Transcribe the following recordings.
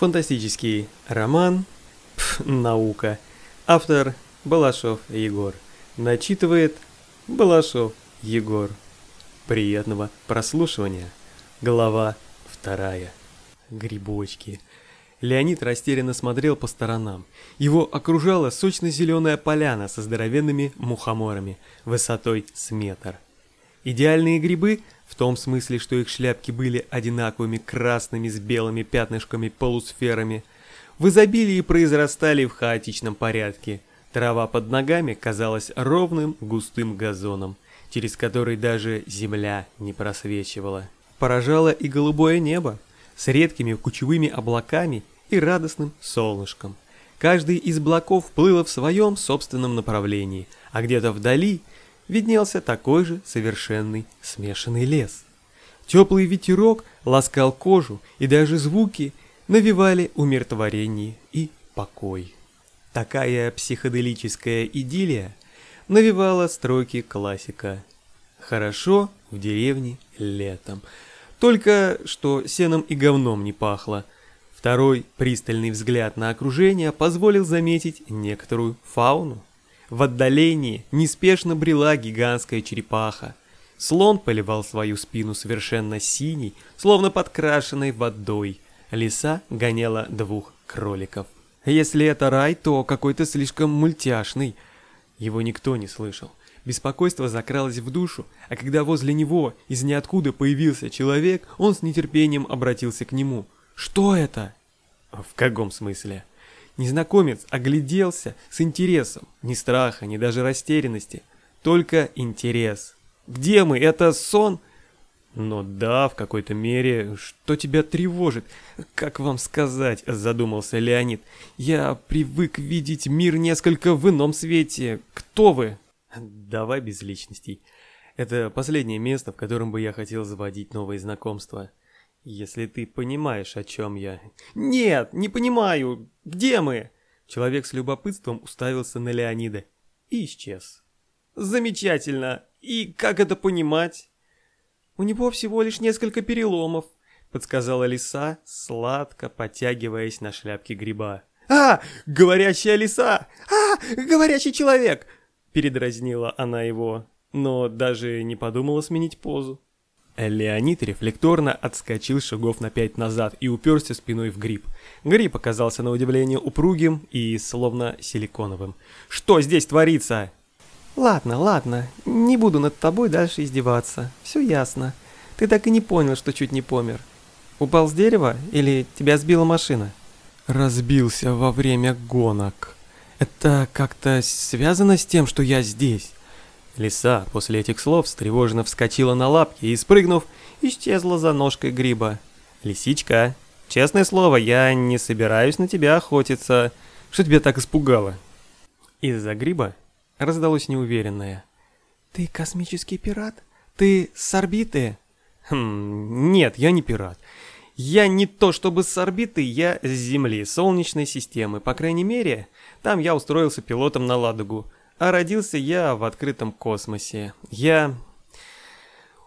Фантастический роман пф, «Наука». Автор Балашов Егор. Начитывает Балашов Егор. Приятного прослушивания. Глава вторая. Грибочки. Леонид растерянно смотрел по сторонам. Его окружала сочно-зеленая поляна со здоровенными мухоморами, высотой с метр. Идеальные грибы в том смысле, что их шляпки были одинаковыми красными с белыми пятнышками-полусферами, в изобилии произрастали в хаотичном порядке. Трава под ногами казалась ровным густым газоном, через который даже земля не просвечивала. Поражало и голубое небо с редкими кучевыми облаками и радостным солнышком. Каждый из облаков плыло в своем собственном направлении, а где-то вдали – виднелся такой же совершенный смешанный лес. Теплый ветерок ласкал кожу, и даже звуки навевали умиротворение и покой. Такая психоделическая идиллия навевала строки классика. Хорошо в деревне летом. Только что сеном и говном не пахло. Второй пристальный взгляд на окружение позволил заметить некоторую фауну. В отдалении неспешно брела гигантская черепаха. Слон поливал свою спину совершенно синей, словно подкрашенной водой. Лиса гоняла двух кроликов. Если это рай, то какой-то слишком мультяшный. Его никто не слышал. Беспокойство закралось в душу, а когда возле него из ниоткуда появился человек, он с нетерпением обратился к нему. «Что это?» «В каком смысле?» Незнакомец огляделся с интересом, ни страха, ни даже растерянности, только интерес. «Где мы? Это сон?» «Ну да, в какой-то мере. Что тебя тревожит? Как вам сказать?» – задумался Леонид. «Я привык видеть мир несколько в ином свете. Кто вы?» «Давай без личностей. Это последнее место, в котором бы я хотел заводить новые знакомства. Если ты понимаешь, о чем я. Нет, не понимаю. Где мы? Человек с любопытством уставился на Леонида и исчез. Замечательно. И как это понимать? У него всего лишь несколько переломов, подсказала лиса, сладко потягиваясь на шляпке гриба. А, говорящая лиса! А, говорящий человек! Передразнила она его, но даже не подумала сменить позу. Леонид рефлекторно отскочил шагов на пять назад и уперся спиной в гриб. Гриб оказался на удивление упругим и словно силиконовым. «Что здесь творится?» «Ладно, ладно, не буду над тобой дальше издеваться. Все ясно. Ты так и не понял, что чуть не помер. Упал с дерева или тебя сбила машина?» «Разбился во время гонок. Это как-то связано с тем, что я здесь?» Лиса после этих слов встревоженно вскочила на лапки и, спрыгнув, исчезла за ножкой гриба. «Лисичка, честное слово, я не собираюсь на тебя охотиться. Что тебя так испугало?» Из-за гриба раздалось неуверенное. «Ты космический пират? Ты с орбиты?» «Хм, нет, я не пират. Я не то чтобы с орбиты, я с Земли, Солнечной системы. По крайней мере, там я устроился пилотом на Ладогу. А родился я в открытом космосе. Я...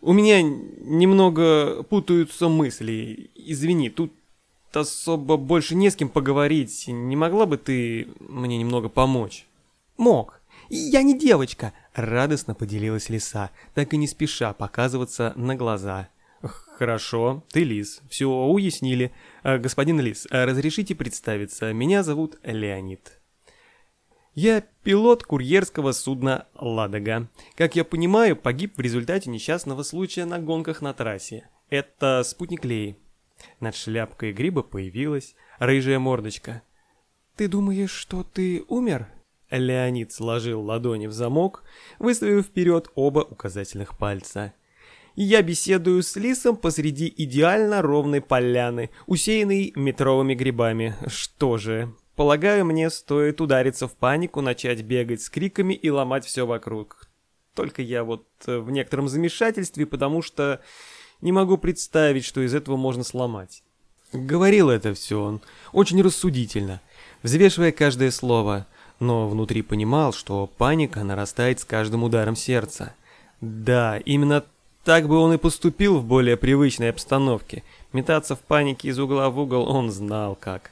У меня немного путаются мысли. Извини, тут особо больше не с кем поговорить. Не могла бы ты мне немного помочь? Мог. Я не девочка. Радостно поделилась лиса, так и не спеша показываться на глаза. Хорошо, ты лис. Все уяснили. А, господин лис, а разрешите представиться. Меня зовут Леонид. Я пилот курьерского судна «Ладога». Как я понимаю, погиб в результате несчастного случая на гонках на трассе. Это спутник Леи. Над шляпкой гриба появилась рыжая мордочка. «Ты думаешь, что ты умер?» Леонид сложил ладони в замок, выставив вперед оба указательных пальца. «Я беседую с лисом посреди идеально ровной поляны, усеянной метровыми грибами. Что же, Полагаю, мне стоит удариться в панику, начать бегать с криками и ломать все вокруг. Только я вот э, в некотором замешательстве, потому что не могу представить, что из этого можно сломать. Говорил это все он очень рассудительно, взвешивая каждое слово, но внутри понимал, что паника нарастает с каждым ударом сердца. Да, именно так бы он и поступил в более привычной обстановке. Метаться в панике из угла в угол он знал как.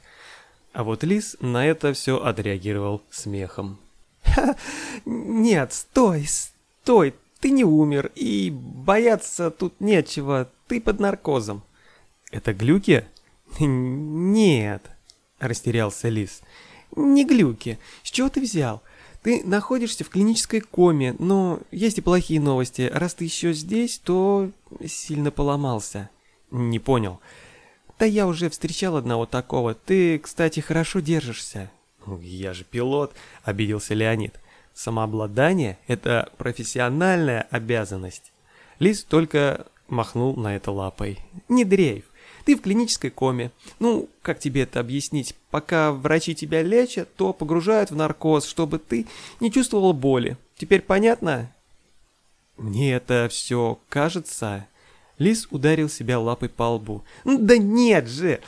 А вот Лис на это все отреагировал смехом. «Ха, нет, стой, стой, ты не умер, и бояться тут нечего, ты под наркозом». «Это глюки?» «Нет», — растерялся Лис. «Не глюки. С чего ты взял? Ты находишься в клинической коме, но есть и плохие новости. Раз ты еще здесь, то сильно поломался». «Не понял». «Да я уже встречал одного такого. Ты, кстати, хорошо держишься». «Я же пилот», — обиделся Леонид. «Самообладание — это профессиональная обязанность». Лис только махнул на это лапой. «Не дрейф. Ты в клинической коме. Ну, как тебе это объяснить? Пока врачи тебя лечат, то погружают в наркоз, чтобы ты не чувствовал боли. Теперь понятно? Мне это все кажется. Лис ударил себя лапой по лбу. Да нет же!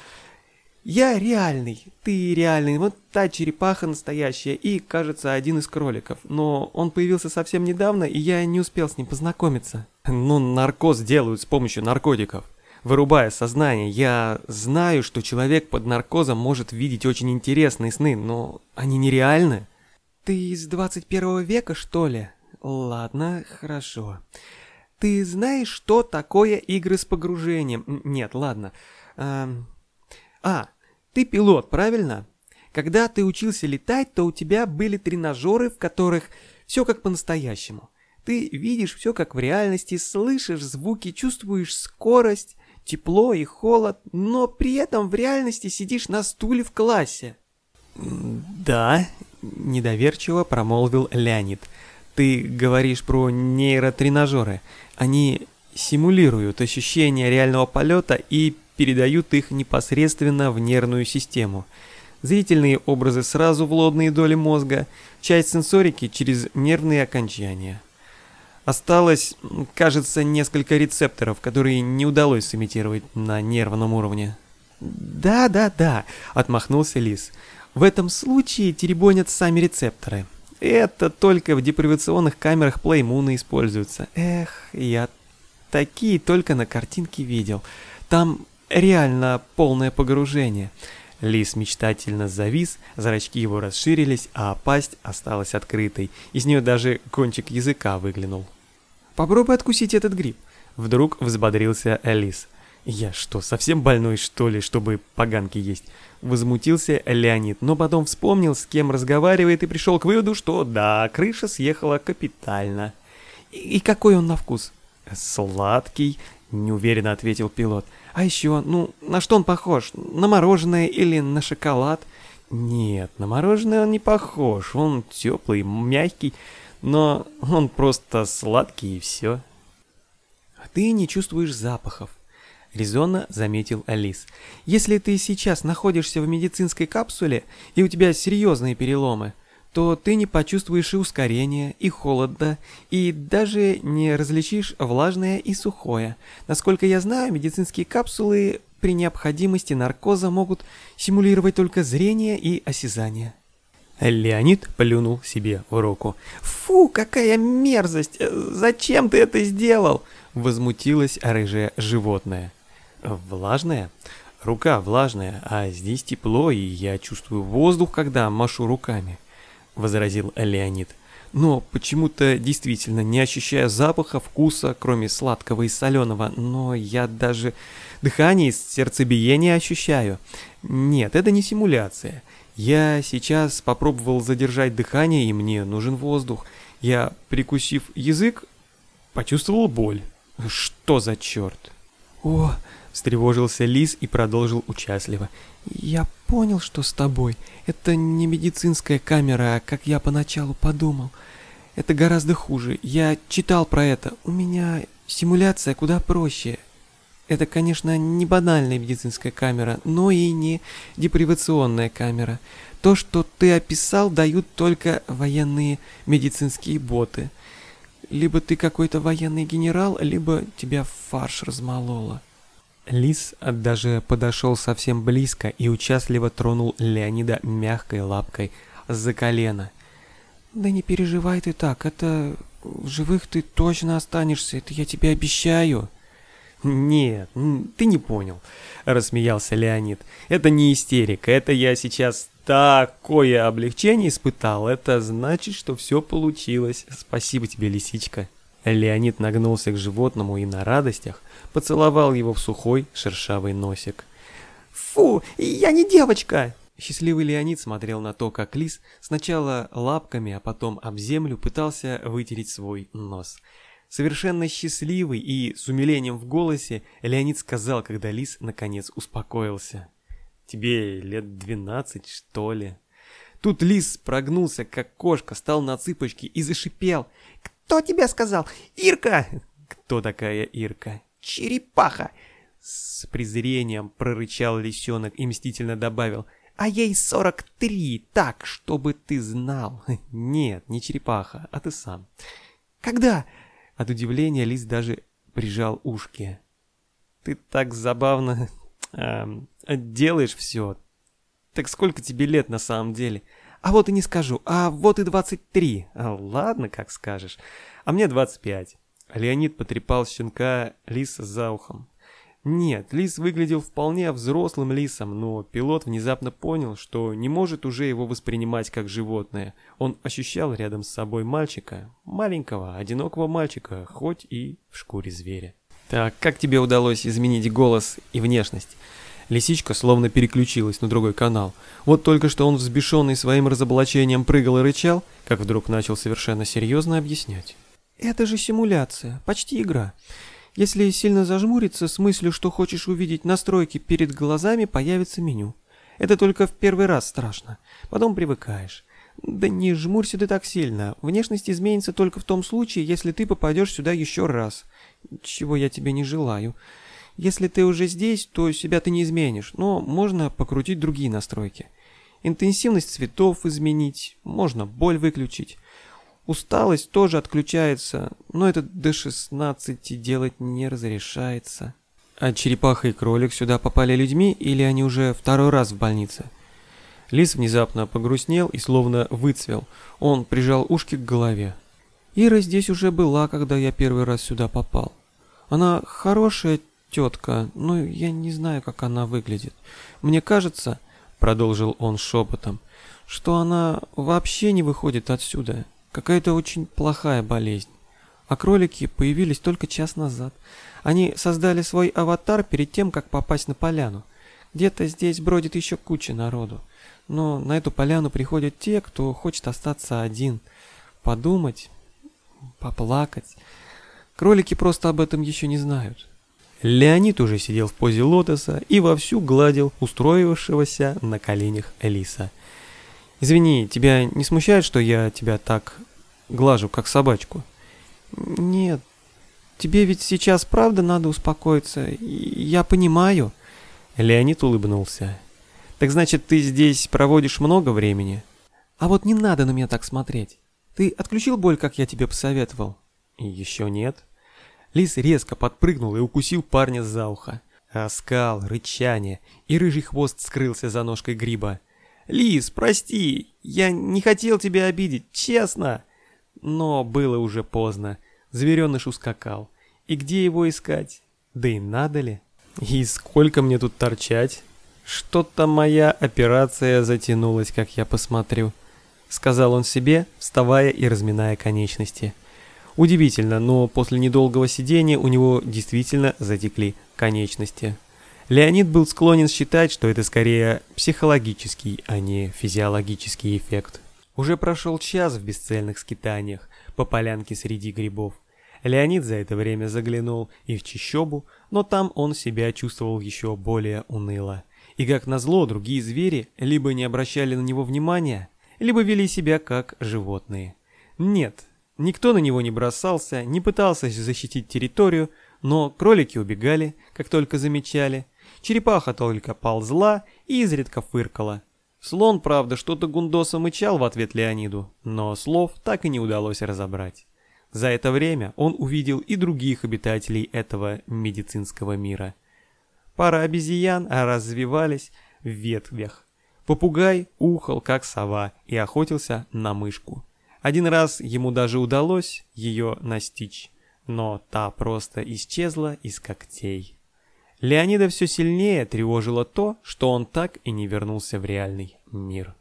Я реальный, ты реальный, вот та черепаха настоящая и, кажется, один из кроликов. Но он появился совсем недавно, и я не успел с ним познакомиться. Ну, наркоз делают с помощью наркотиков вырубая сознание. Я знаю, что человек под наркозом может видеть очень интересные сны, но они нереальны. Ты из 21 века, что ли? Ладно, хорошо. Ты знаешь, что такое игры с погружением? Нет, ладно. А, а ты пилот, правильно? Когда ты учился летать, то у тебя были тренажеры, в которых все как по-настоящему. Ты видишь все как в реальности, слышишь звуки, чувствуешь скорость, тепло и холод, но при этом в реальности сидишь на стуле в классе. «Да», — недоверчиво промолвил Леонид. «Ты говоришь про нейротренажеры. Они симулируют ощущения реального полета и передают их непосредственно в нервную систему. Зрительные образы сразу в лобные доли мозга, часть сенсорики через нервные окончания. Осталось, кажется, несколько рецепторов, которые не удалось сымитировать на нервном уровне. «Да-да-да», — отмахнулся Лис. «В этом случае теребонят сами рецепторы. Это только в депривационных камерах Плеймуна используются. Эх, я такие только на картинке видел. Там реально полное погружение». Лис мечтательно завис, зрачки его расширились, а пасть осталась открытой. Из нее даже кончик языка выглянул. Попробуй откусить этот гриб. Вдруг взбодрился Элис. Я что, совсем больной, что ли, чтобы поганки есть? Возмутился Леонид, но потом вспомнил, с кем разговаривает, и пришел к выводу, что да, крыша съехала капитально. И, и какой он на вкус? Сладкий, неуверенно ответил пилот. А еще, ну, на что он похож? На мороженое или на шоколад? Нет, на мороженое он не похож, он теплый, мягкий, но он просто сладкий и все. А ты не чувствуешь запахов, резонно заметил Алис. Если ты сейчас находишься в медицинской капсуле и у тебя серьезные переломы, то ты не почувствуешь и ускорения, и холода, и даже не различишь влажное и сухое. Насколько я знаю, медицинские капсулы при необходимости наркоза могут симулировать только зрение и осязание. Леонид плюнул себе в руку. «Фу, какая мерзость! Зачем ты это сделал?» Возмутилось рыжее животное. «Влажное? Рука влажная, а здесь тепло, и я чувствую воздух, когда машу руками», — возразил Леонид. «Но почему-то действительно не ощущаю запаха, вкуса, кроме сладкого и соленого, но я даже дыхание и сердцебиение ощущаю. Нет, это не симуляция». Я сейчас попробовал задержать дыхание, и мне нужен воздух. Я, прикусив язык, почувствовал боль. Что за черт? О, встревожился Лис и продолжил участливо. Я понял, что с тобой. Это не медицинская камера, как я поначалу подумал. Это гораздо хуже. Я читал про это. У меня симуляция куда проще. Это, конечно, не банальная медицинская камера, но и не депривационная камера. То, что ты описал, дают только военные медицинские боты. Либо ты какой-то военный генерал, либо тебя фарш размололо. Лис даже подошел совсем близко и участливо тронул Леонида мягкой лапкой за колено. «Да не переживай ты так, это... В живых ты точно останешься, это я тебе обещаю». Нет, ты не понял, рассмеялся Леонид. Это не истерика, это я сейчас такое облегчение испытал. Это значит, что все получилось. Спасибо тебе, лисичка. Леонид нагнулся к животному и на радостях поцеловал его в сухой шершавый носик. «Фу, я не девочка!» Счастливый Леонид смотрел на то, как лис сначала лапками, а потом об землю пытался вытереть свой нос. Совершенно счастливый и с умилением в голосе Леонид сказал, когда лис наконец успокоился. «Тебе лет двенадцать, что ли?» Тут лис прогнулся, как кошка, стал на цыпочки и зашипел. «Кто тебе сказал? Ирка!» «Кто такая Ирка?» «Черепаха!» С презрением прорычал лисенок и мстительно добавил. «А ей сорок три, так, чтобы ты знал!» «Нет, не черепаха, а ты сам». «Когда?» От удивления лис даже прижал ушки. «Ты так забавно э, делаешь все. Так сколько тебе лет на самом деле?» «А вот и не скажу. А вот и двадцать три. А, ладно, как скажешь. А мне двадцать пять». Леонид потрепал щенка лиса за ухом. Нет, лис выглядел вполне взрослым лисом, но пилот внезапно понял, что не может уже его воспринимать как животное. Он ощущал рядом с собой мальчика, маленького, одинокого мальчика, хоть и в шкуре зверя. «Так, как тебе удалось изменить голос и внешность?» Лисичка словно переключилась на другой канал. Вот только что он, взбешенный своим разоблачением, прыгал и рычал, как вдруг начал совершенно серьезно объяснять. «Это же симуляция, почти игра. Если сильно зажмуриться с мыслью, что хочешь увидеть настройки перед глазами, появится меню. Это только в первый раз страшно. Потом привыкаешь. Да не жмурься ты так сильно. Внешность изменится только в том случае, если ты попадешь сюда еще раз. Чего я тебе не желаю. Если ты уже здесь, то себя ты не изменишь, но можно покрутить другие настройки. Интенсивность цветов изменить, можно боль выключить. Усталость тоже отключается, но это до 16 делать не разрешается. А черепаха и кролик сюда попали людьми или они уже второй раз в больнице? Лис внезапно погрустнел и словно выцвел. Он прижал ушки к голове. Ира здесь уже была, когда я первый раз сюда попал. Она хорошая тетка, но я не знаю, как она выглядит. Мне кажется, продолжил он шепотом, что она вообще не выходит отсюда. Какая-то очень плохая болезнь. А кролики появились только час назад. Они создали свой аватар перед тем, как попасть на поляну. Где-то здесь бродит еще куча народу. Но на эту поляну приходят те, кто хочет остаться один. Подумать, поплакать. Кролики просто об этом еще не знают. Леонид уже сидел в позе лотоса и вовсю гладил устроившегося на коленях Элиса. «Извини, тебя не смущает, что я тебя так глажу, как собачку?» «Нет, тебе ведь сейчас правда надо успокоиться, я понимаю». Леонид улыбнулся. «Так значит, ты здесь проводишь много времени?» «А вот не надо на меня так смотреть. Ты отключил боль, как я тебе посоветовал?» «Еще нет». Лис резко подпрыгнул и укусил парня за ухо. Оскал, рычание, и рыжий хвост скрылся за ножкой гриба. «Лис, прости, я не хотел тебя обидеть, честно!» Но было уже поздно, звереныш ускакал. И где его искать? Да и надо ли? И сколько мне тут торчать? Что-то моя операция затянулась, как я посмотрю. Сказал он себе, вставая и разминая конечности. Удивительно, но после недолгого сидения у него действительно затекли конечности. Леонид был склонен считать, что это скорее психологический, а не физиологический эффект. Уже прошел час в бесцельных скитаниях по полянке среди грибов. Леонид за это время заглянул и в чищобу, но там он себя чувствовал еще более уныло. И как назло, другие звери либо не обращали на него внимания, либо вели себя как животные. Нет, никто на него не бросался, не пытался защитить территорию, но кролики убегали, как только замечали – Черепаха только ползла и изредка фыркала. Слон, правда, что-то гундосом мычал в ответ Леониду, но слов так и не удалось разобрать. За это время он увидел и других обитателей этого медицинского мира. Пара обезьян развивались в ветвях. Попугай ухал, как сова, и охотился на мышку. Один раз ему даже удалось ее настичь. но та просто исчезла из когтей. Леонида все сильнее тревожило то, что он так и не вернулся в реальный мир.